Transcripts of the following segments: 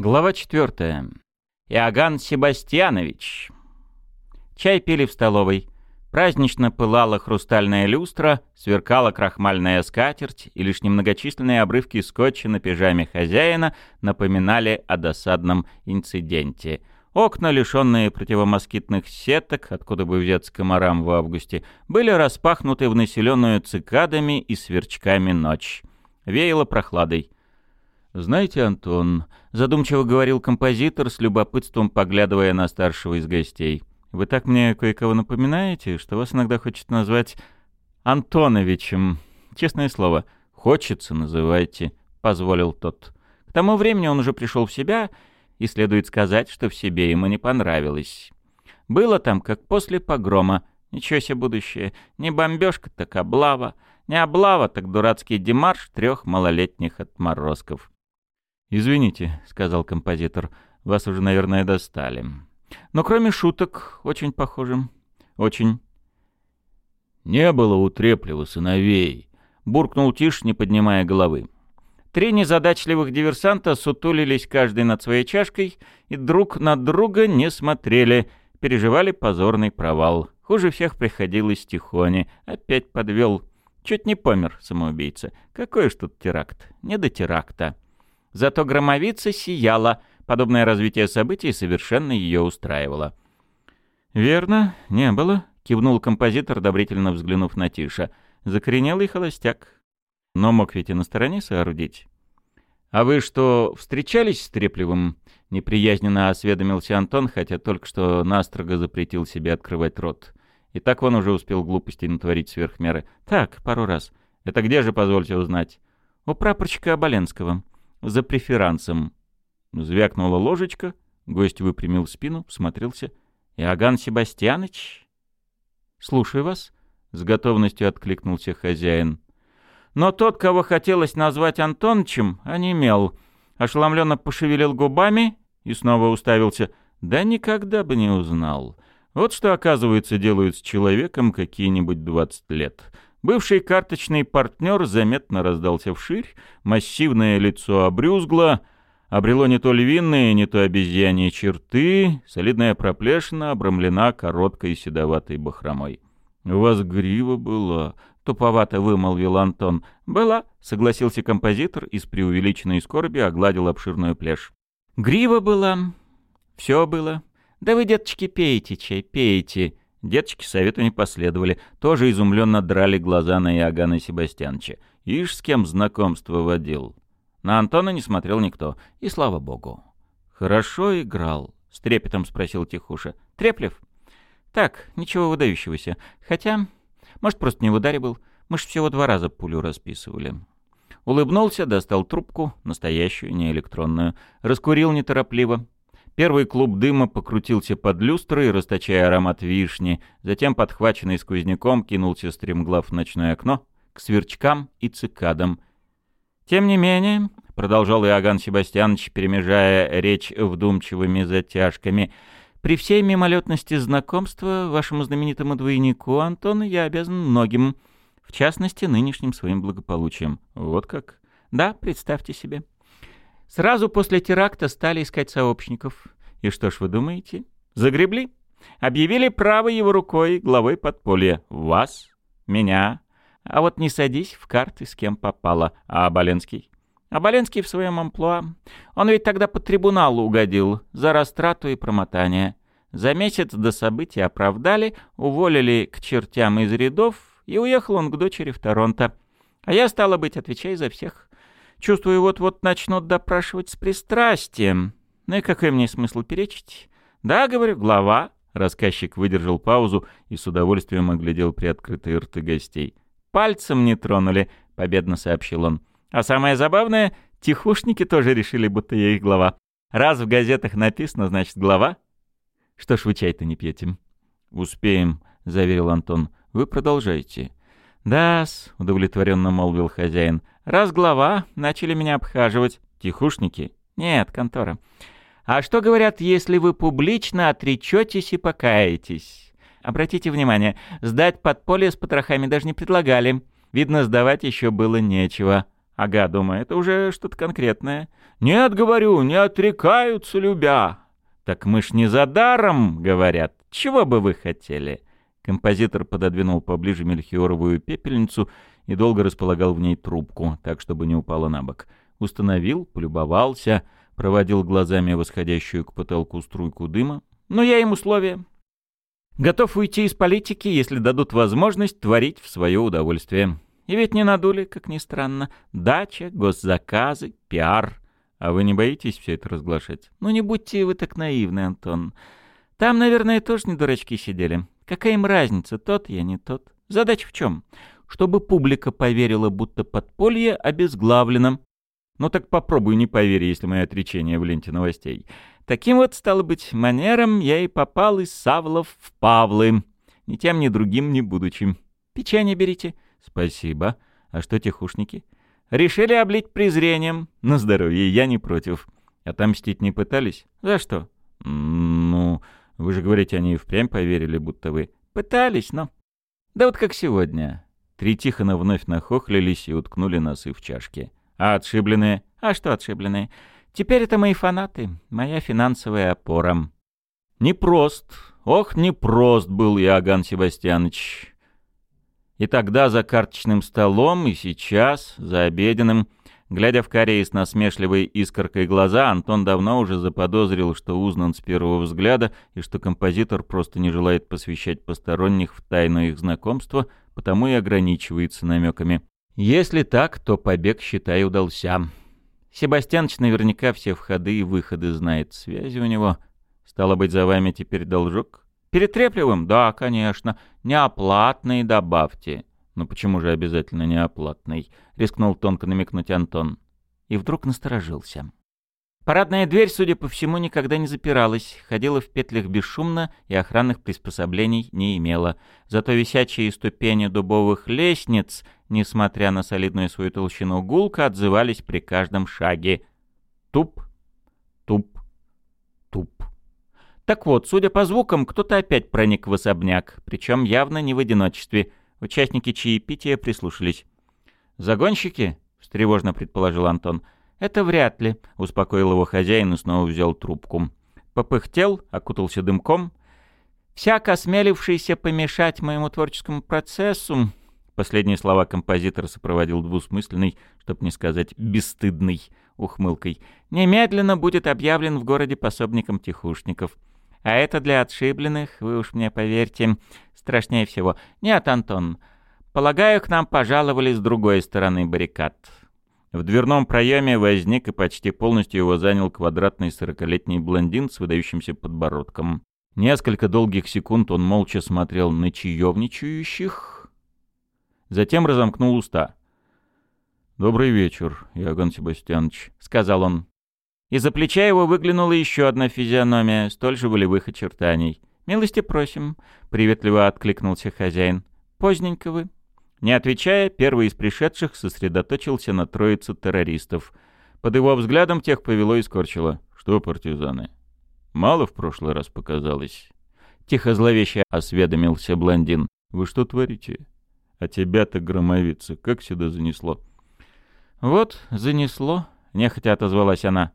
Глава 4. Иоганн Себастьянович. Чай пили в столовой. Празднично пылала хрустальная люстра, сверкала крахмальная скатерть, и лишь немногочисленные обрывки скотча на пижаме хозяина напоминали о досадном инциденте. Окна, лишенные противомоскитных сеток, откуда бы взяться комарам в августе, были распахнуты в населенную цикадами и сверчками ночь. Веяло прохладой. «Знаете, Антон», — задумчиво говорил композитор, с любопытством поглядывая на старшего из гостей, «вы так мне кое-кого напоминаете, что вас иногда хочет назвать Антоновичем. Честное слово, хочется, называйте», — позволил тот. К тому времени он уже пришел в себя, и следует сказать, что в себе ему не понравилось. Было там, как после погрома. Ничего себе будущее. Не бомбежка, так облава. Не облава, так дурацкий демарш трех малолетних отморозков. «Извините», — сказал композитор, — «вас уже, наверное, достали. Но кроме шуток, очень похожим. Очень». «Не было у Треплева сыновей», — буркнул Тиш, не поднимая головы. Три незадачливых диверсанта сутулились каждый над своей чашкой и друг на друга не смотрели, переживали позорный провал. Хуже всех приходилось Тихоне. Опять подвел. Чуть не помер самоубийца. Какой ж тут теракт? Не до теракта. Зато громовица сияла, подобное развитие событий совершенно ее устраивало. «Верно, не было», — кивнул композитор, одобрительно взглянув на Тиша. «Закоренелый холостяк. Но мог ведь и на стороне соорудить». «А вы что, встречались с Треплевым?» — неприязненно осведомился Антон, хотя только что настрого запретил себе открывать рот. И так он уже успел глупостей натворить сверх меры. «Так, пару раз. Это где же, позвольте узнать?» «У прапорщика Оболенского» за преферансом. Звякнула ложечка, гость выпрямил спину, всмотрелся. «Иоганн Себастьяныч?» «Слушаю вас», — с готовностью откликнулся хозяин. Но тот, кого хотелось назвать Антонычем, онемел, ошеломленно пошевелил губами и снова уставился. Да никогда бы не узнал. Вот что, оказывается, делают с человеком какие-нибудь двадцать лет. Бывший карточный партнер заметно раздался вширь, массивное лицо обрюзгло, обрело не то львиные, не то обезьяньи черты, солидная проплешина обрамлена короткой седоватой бахромой. «У вас грива была», — туповато вымолвил Антон. «Была», — согласился композитор и с преувеличенной скорбью огладил обширную плешь. «Грива была. Все было. Да вы, деточки, пейте чай, пейте. Деточки совету не последовали, тоже изумленно драли глаза на Иоганна Себастьяновича. Ишь, с кем знакомство водил. На Антона не смотрел никто, и слава богу. «Хорошо играл?» — с трепетом спросил Тихуша. «Треплев?» «Так, ничего выдающегося. Хотя, может, просто не в ударе был. Мы ж всего два раза пулю расписывали». Улыбнулся, достал трубку, настоящую, не электронную, раскурил неторопливо, Первый клуб дыма покрутился под люстрой, расточая аромат вишни, затем, подхваченный сквозняком, кинулся стремглав в ночное окно к сверчкам и цикадам. «Тем не менее», — продолжал Иоганн Себастьянович, перемежая речь вдумчивыми затяжками, «при всей мимолетности знакомства вашему знаменитому двойнику Антону я обязан многим, в частности, нынешним своим благополучием». «Вот как?» «Да, представьте себе». Сразу после теракта стали искать сообщников. И что ж вы думаете? Загребли. Объявили право его рукой главой подполья. Вас, меня. А вот не садись в карты, с кем попало. А Абаленский? Абаленский в своем амплуа. Он ведь тогда под трибунал угодил за растрату и промотание. За месяц до события оправдали, уволили к чертям из рядов, и уехал он к дочери в Торонто. А я, стала быть, отвечай за всех. Чувствую, вот-вот начнут допрашивать с пристрастием. Ну и какой мне смысл перечить? Да, говорю, глава. Рассказчик выдержал паузу и с удовольствием оглядел приоткрытые рты гостей. «Пальцем не тронули», — победно сообщил он. «А самое забавное, тихушники тоже решили, будто я их глава. Раз в газетах написано, значит, глава. Что ж вы чай-то не пьете?» «Успеем», — заверил Антон. «Вы продолжайте». «Да-с», — удовлетворенно молвил хозяин. «Раз глава, начали меня обхаживать. Тихушники?» «Нет, контора». «А что говорят, если вы публично отречетесь и покаетесь?» «Обратите внимание, сдать подполье с потрохами даже не предлагали. Видно, сдавать еще было нечего. Ага, думаю, это уже что-то конкретное. Нет, говорю, не отрекаются любя. Так мы ж не за даром, говорят. Чего бы вы хотели? Композитор пододвинул поближе мельхиоровую пепельницу и долго располагал в ней трубку, так, чтобы не упала на бок. Установил, полюбовался, проводил глазами восходящую к потолку струйку дыма. Но я им условия. Готов уйти из политики, если дадут возможность творить в свое удовольствие. И ведь не надули, как ни странно. Дача, госзаказы, пиар. А вы не боитесь все это разглашать? Ну не будьте вы так наивны, Антон. Там, наверное, тоже не дурачки сидели. Какая им разница, тот я, не тот. Задача в чем? Чтобы публика поверила, будто подполье обезглавлено. Ну так попробуй не поверь, если мое отречение в ленте новостей. Таким вот, стало быть, манером я и попал из Савлов в Павлы. Ни тем, ни другим не будучи. Печенье берите. Спасибо. А что тихушники? Решили облить презрением. На здоровье, я не против. Отомстить не пытались? За что? Ну, вы же говорите, они впрямь поверили, будто вы... Пытались, но... Да вот как сегодня. Три Тихона вновь нахохлились и уткнули носы в чашки. А отшибленные? А что отшибленные? Теперь это мои фанаты, моя финансовая опора. Непрост, ох, непрост был Иоганн Себастьянович. И тогда за карточным столом, и сейчас, за обеденным, глядя в карие с насмешливой искоркой глаза, Антон давно уже заподозрил, что узнан с первого взгляда и что композитор просто не желает посвящать посторонних в тайну их знакомства, потому и ограничивается намеками. Если так, то побег, считай, удался. Себастьяныч наверняка все входы и выходы знает, связи у него. Стало быть, за вами теперь должок? Перед Треплевым? Да, конечно. Неоплатный добавьте. Ну почему же обязательно неоплатный? Рискнул тонко намекнуть Антон. И вдруг насторожился. Парадная дверь, судя по всему, никогда не запиралась, ходила в петлях бесшумно и охранных приспособлений не имела. Зато висячие ступени дубовых лестниц, несмотря на солидную свою толщину гулка, отзывались при каждом шаге. Туп, туп, туп. Так вот, судя по звукам, кто-то опять проник в особняк, причем явно не в одиночестве. Участники чаепития прислушались. «Загонщики?» — встревожно предположил Антон. «Это вряд ли», — успокоил его хозяин и снова взял трубку. Попыхтел, окутался дымком. «Всяк осмелившийся помешать моему творческому процессу...» Последние слова композитор сопроводил двусмысленной, чтоб не сказать бесстыдной, ухмылкой. «Немедленно будет объявлен в городе пособником тихушников». А это для отшибленных, вы уж мне поверьте, страшнее всего. Нет, Антон, полагаю, к нам пожаловали с другой стороны баррикад. В дверном проеме возник и почти полностью его занял квадратный сорокалетний блондин с выдающимся подбородком. Несколько долгих секунд он молча смотрел на чаевничающих, затем разомкнул уста. «Добрый вечер, Иоганн Себастьянович», — сказал он. Из-за плеча его выглянула еще одна физиономия, столь же волевых очертаний. «Милости просим», — приветливо откликнулся хозяин. «Поздненько вы». Не отвечая, первый из пришедших сосредоточился на троице террористов. Под его взглядом тех повело и скорчило. «Что, партизаны? Мало в прошлый раз показалось?» Тихо зловеще осведомился блондин. «Вы что творите? А тебя-то, громовица, как сюда занесло?» «Вот, занесло», — нехотя отозвалась она.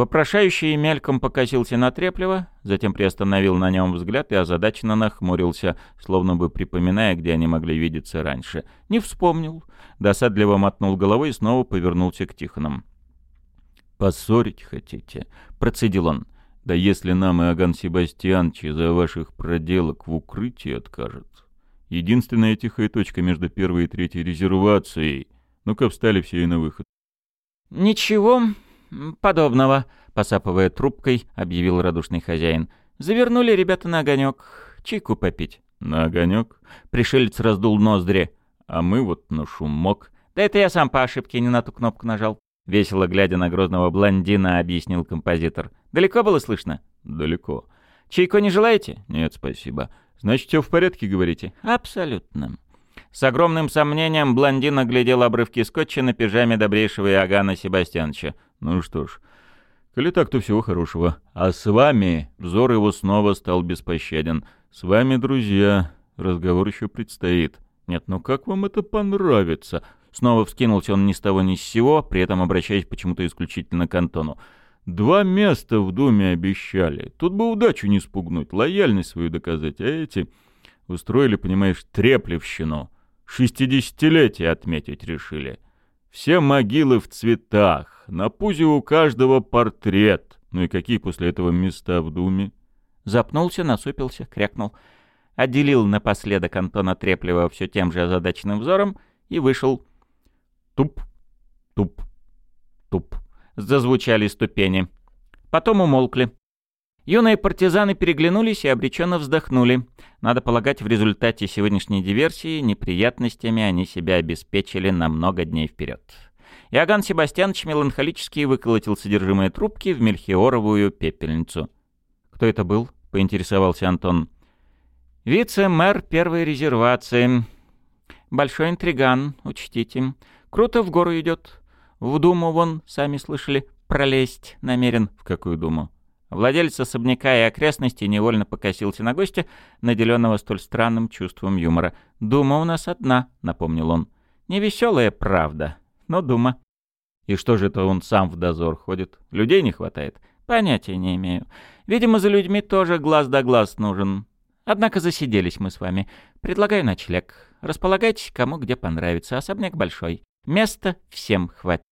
Вопрошающий мельком покосился на Треплева, затем приостановил на нем взгляд и озадаченно нахмурился, словно бы припоминая, где они могли видеться раньше. Не вспомнил. Досадливо мотнул головой и снова повернулся к Тихонам. «Поссорить хотите?» — процедил он. «Да если нам Иоганн Себастьянович из-за ваших проделок в укрытии откажет. Единственная тихая точка между первой и третьей резервацией. Ну-ка встали все и на выход». «Ничего», «Подобного», — посапывая трубкой, объявил радушный хозяин. «Завернули ребята на огонек. Чайку попить». «На огонек?» Пришелец раздул ноздри. «А мы вот на шумок». «Да это я сам по ошибке не на ту кнопку нажал». Весело глядя на грозного блондина, объяснил композитор. «Далеко было слышно?» «Далеко». «Чайку не желаете?» «Нет, спасибо». «Значит, все в порядке, говорите?» «Абсолютно». С огромным сомнением блондин оглядел обрывки скотча на пижаме добрейшего Иоганна Себастьяновича. Ну что ж, коли так, то всего хорошего. А с вами взор его снова стал беспощаден. С вами, друзья, разговор еще предстоит. Нет, ну как вам это понравится? Снова вскинулся он ни с того ни с сего, при этом обращаясь почему-то исключительно к Антону. «Два места в Думе обещали. Тут бы удачу не спугнуть, лояльность свою доказать. А эти устроили, понимаешь, треплевщину. Шестидесятилетие отметить решили. Все могилы в цветах, на пузе у каждого портрет. Ну и какие после этого места в Думе?» Запнулся, насупился, крякнул. Отделил напоследок Антона Треплева все тем же озадаченным взором и вышел. Туп, туп, туп. Зазвучали ступени. Потом умолкли. Юные партизаны переглянулись и обреченно вздохнули. Надо полагать, в результате сегодняшней диверсии неприятностями они себя обеспечили на много дней вперед. Иоганн Себастьянович меланхолически выколотил содержимое трубки в мельхиоровую пепельницу. «Кто это был?» — поинтересовался Антон. «Вице-мэр первой резервации. Большой интриган, учтите. Круто в гору идет. В Думу вон, сами слышали, пролезть намерен. В какую Думу?» Владелец особняка и окрестностей невольно покосился на гостя, наделенного столь странным чувством юмора. «Дума у нас одна», — напомнил он. «Невеселая правда, но дума». «И что же это он сам в дозор ходит? Людей не хватает?» «Понятия не имею. Видимо, за людьми тоже глаз да глаз нужен. Однако засиделись мы с вами. Предлагаю ночлег. Располагайтесь, кому где понравится. Особняк большой. Места всем хватит».